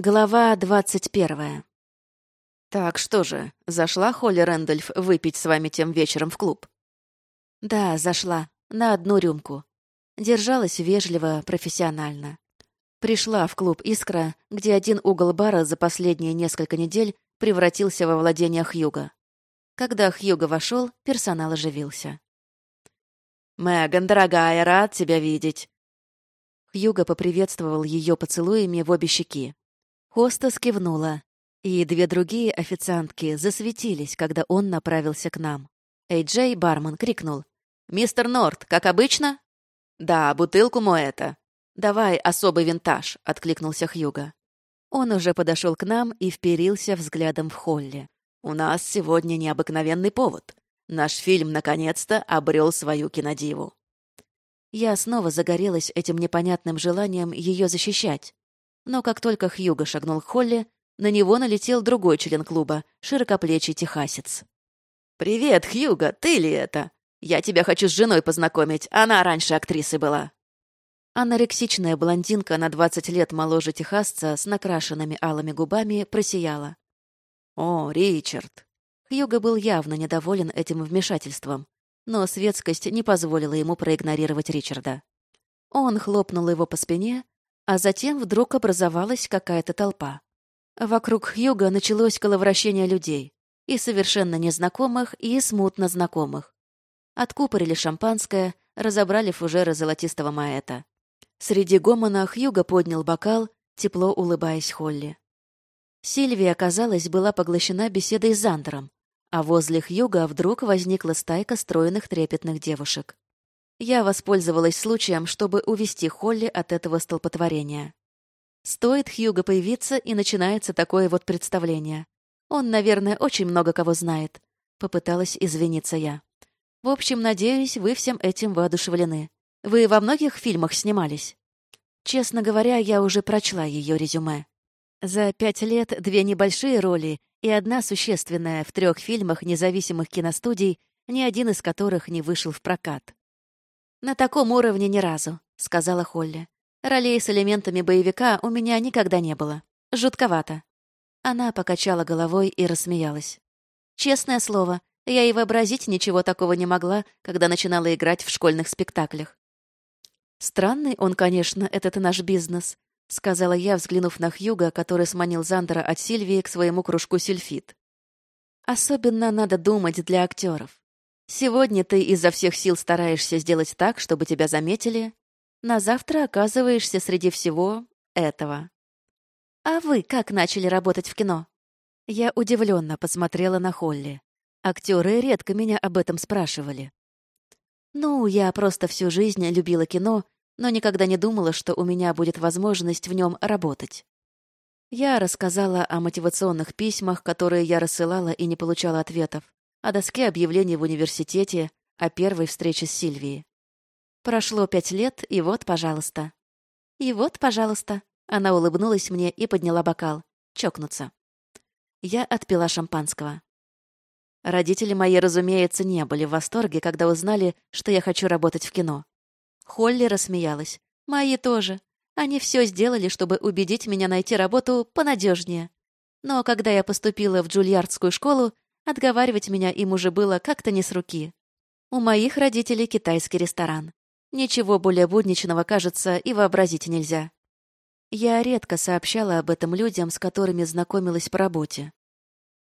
Глава двадцать первая. «Так что же, зашла Холли Рэндольф выпить с вами тем вечером в клуб?» «Да, зашла. На одну рюмку. Держалась вежливо, профессионально. Пришла в клуб «Искра», где один угол бара за последние несколько недель превратился во владение Хьюга. Когда Хьюга вошел, персонал оживился. «Меган, дорогая, рад тебя видеть!» Хьюга поприветствовал ее поцелуями в обе щеки. Хоста скивнула, и две другие официантки засветились, когда он направился к нам. Эй-Джей, бармен, крикнул. «Мистер Норт, как обычно?» «Да, бутылку Моэта». «Давай особый винтаж», — откликнулся Хьюга. Он уже подошел к нам и вперился взглядом в холле. «У нас сегодня необыкновенный повод. Наш фильм, наконец-то, обрел свою кинодиву». Я снова загорелась этим непонятным желанием ее защищать, но как только Хьюго шагнул к Холли, на него налетел другой член клуба, широкоплечий техасец. «Привет, Хьюго, ты ли это? Я тебя хочу с женой познакомить, она раньше актрисой была». Анорексичная блондинка на 20 лет моложе техасца с накрашенными алыми губами просияла. «О, Ричард!» Хьюго был явно недоволен этим вмешательством, но светскость не позволила ему проигнорировать Ричарда. Он хлопнул его по спине, а затем вдруг образовалась какая-то толпа. Вокруг Хьюга началось коловращение людей, и совершенно незнакомых, и смутно знакомых. Откупорили шампанское, разобрали фужеры золотистого маэта. Среди гомона Хьюга поднял бокал, тепло улыбаясь Холли. Сильвия, казалось, была поглощена беседой с Зандером, а возле Хьюга вдруг возникла стайка стройных трепетных девушек. Я воспользовалась случаем, чтобы увести Холли от этого столпотворения. Стоит Хьюго появиться, и начинается такое вот представление. Он, наверное, очень много кого знает. Попыталась извиниться я. В общем, надеюсь, вы всем этим воодушевлены. Вы во многих фильмах снимались? Честно говоря, я уже прочла ее резюме. За пять лет две небольшие роли и одна существенная в трех фильмах независимых киностудий, ни один из которых не вышел в прокат. «На таком уровне ни разу», — сказала Холли. «Ролей с элементами боевика у меня никогда не было. Жутковато». Она покачала головой и рассмеялась. «Честное слово, я и вообразить ничего такого не могла, когда начинала играть в школьных спектаклях». «Странный он, конечно, этот наш бизнес», — сказала я, взглянув на Хьюга, который сманил Зандера от Сильвии к своему кружку сильфит. «Особенно надо думать для актеров. Сегодня ты изо всех сил стараешься сделать так, чтобы тебя заметили. На завтра оказываешься среди всего этого. А вы как начали работать в кино? Я удивленно посмотрела на Холли. Актеры редко меня об этом спрашивали. Ну, я просто всю жизнь любила кино, но никогда не думала, что у меня будет возможность в нем работать. Я рассказала о мотивационных письмах, которые я рассылала и не получала ответов о доске объявлений в университете, о первой встрече с Сильвией. Прошло пять лет, и вот, пожалуйста. И вот, пожалуйста. Она улыбнулась мне и подняла бокал. Чокнуться. Я отпила шампанского. Родители мои, разумеется, не были в восторге, когда узнали, что я хочу работать в кино. Холли рассмеялась. Мои тоже. Они все сделали, чтобы убедить меня найти работу понадежнее. Но когда я поступила в Джульярдскую школу, Отговаривать меня им уже было как-то не с руки. У моих родителей китайский ресторан. Ничего более будничного, кажется, и вообразить нельзя. Я редко сообщала об этом людям, с которыми знакомилась по работе.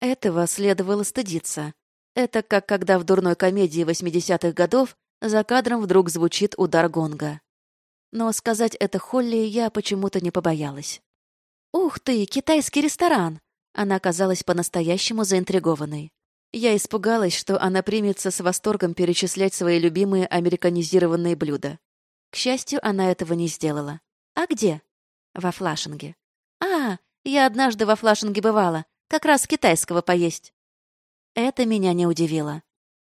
Этого следовало стыдиться. Это как когда в дурной комедии 80-х годов за кадром вдруг звучит удар гонга. Но сказать это Холли я почему-то не побоялась. «Ух ты, китайский ресторан!» Она казалась по-настоящему заинтригованной. Я испугалась, что она примется с восторгом перечислять свои любимые американизированные блюда. К счастью, она этого не сделала. «А где?» «Во Флашинге». «А, я однажды во Флашинге бывала. Как раз китайского поесть». Это меня не удивило.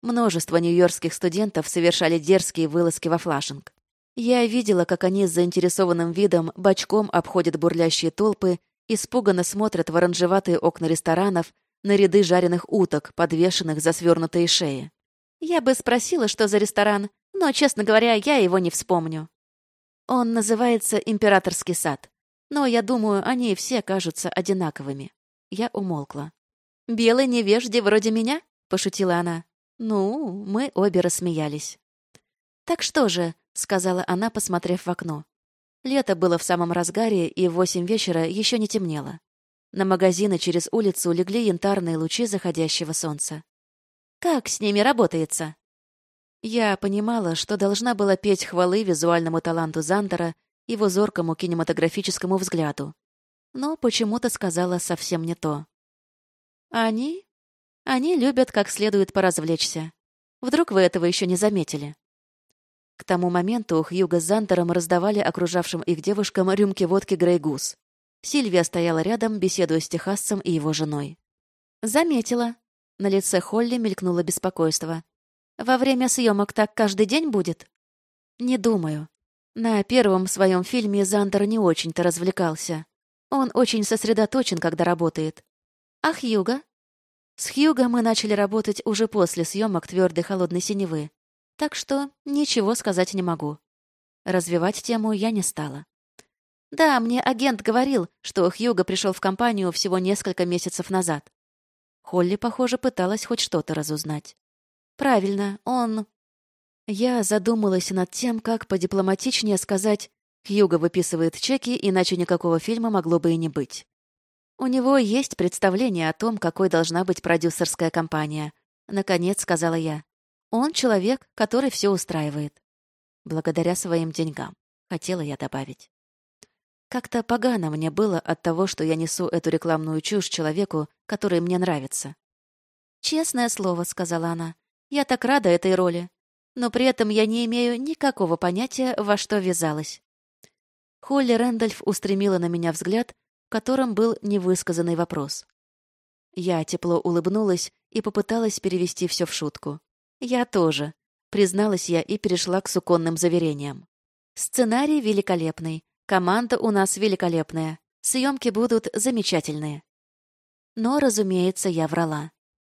Множество нью-йоркских студентов совершали дерзкие вылазки во Флашинг. Я видела, как они с заинтересованным видом бочком обходят бурлящие толпы испуганно смотрят в оранжеватые окна ресторанов на ряды жареных уток, подвешенных за свернутые шеи. Я бы спросила, что за ресторан, но, честно говоря, я его не вспомню. Он называется «Императорский сад». Но я думаю, они все кажутся одинаковыми. Я умолкла. «Белый невежде вроде меня?» — пошутила она. Ну, мы обе рассмеялись. «Так что же?» — сказала она, посмотрев в окно. Лето было в самом разгаре, и в восемь вечера еще не темнело. На магазины через улицу легли янтарные лучи заходящего солнца. «Как с ними работается?» Я понимала, что должна была петь хвалы визуальному таланту Зандера, его зоркому кинематографическому взгляду. Но почему-то сказала совсем не то. Они? Они любят как следует поразвлечься. Вдруг вы этого еще не заметили? К тому моменту Хьюго с Зантером раздавали окружавшим их девушкам рюмки водки Грейгус. Сильвия стояла рядом, беседуя с техасцем и его женой. «Заметила». На лице Холли мелькнуло беспокойство. «Во время съемок так каждый день будет?» «Не думаю. На первом своем фильме Зандер не очень-то развлекался. Он очень сосредоточен, когда работает. А Хьюга? С Хьюго мы начали работать уже после съемок твердой холодной синевы, так что ничего сказать не могу. Развивать тему я не стала. Да, мне агент говорил, что Хьюго пришел в компанию всего несколько месяцев назад. Холли, похоже, пыталась хоть что-то разузнать. Правильно, он... Я задумалась над тем, как подипломатичнее сказать «Хьюго выписывает чеки, иначе никакого фильма могло бы и не быть». У него есть представление о том, какой должна быть продюсерская компания. Наконец, сказала я. Он человек, который все устраивает. Благодаря своим деньгам, хотела я добавить. Как-то погано мне было от того, что я несу эту рекламную чушь человеку, который мне нравится. «Честное слово», — сказала она, — «я так рада этой роли, но при этом я не имею никакого понятия, во что ввязалась». Холли Рэндольф устремила на меня взгляд, котором был невысказанный вопрос. Я тепло улыбнулась и попыталась перевести все в шутку. «Я тоже», — призналась я и перешла к суконным заверениям. «Сценарий великолепный, команда у нас великолепная, съемки будут замечательные». Но, разумеется, я врала.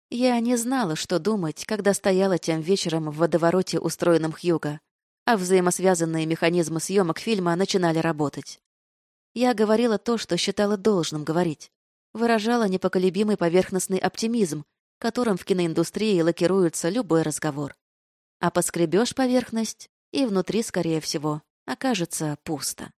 Я не знала, что думать, когда стояла тем вечером в водовороте, устроенном Хьюго, а взаимосвязанные механизмы съемок фильма начинали работать. Я говорила то, что считала должным говорить. Выражала непоколебимый поверхностный оптимизм, которым в киноиндустрии лакируется любой разговор. А поскребешь поверхность, и внутри, скорее всего, окажется пусто.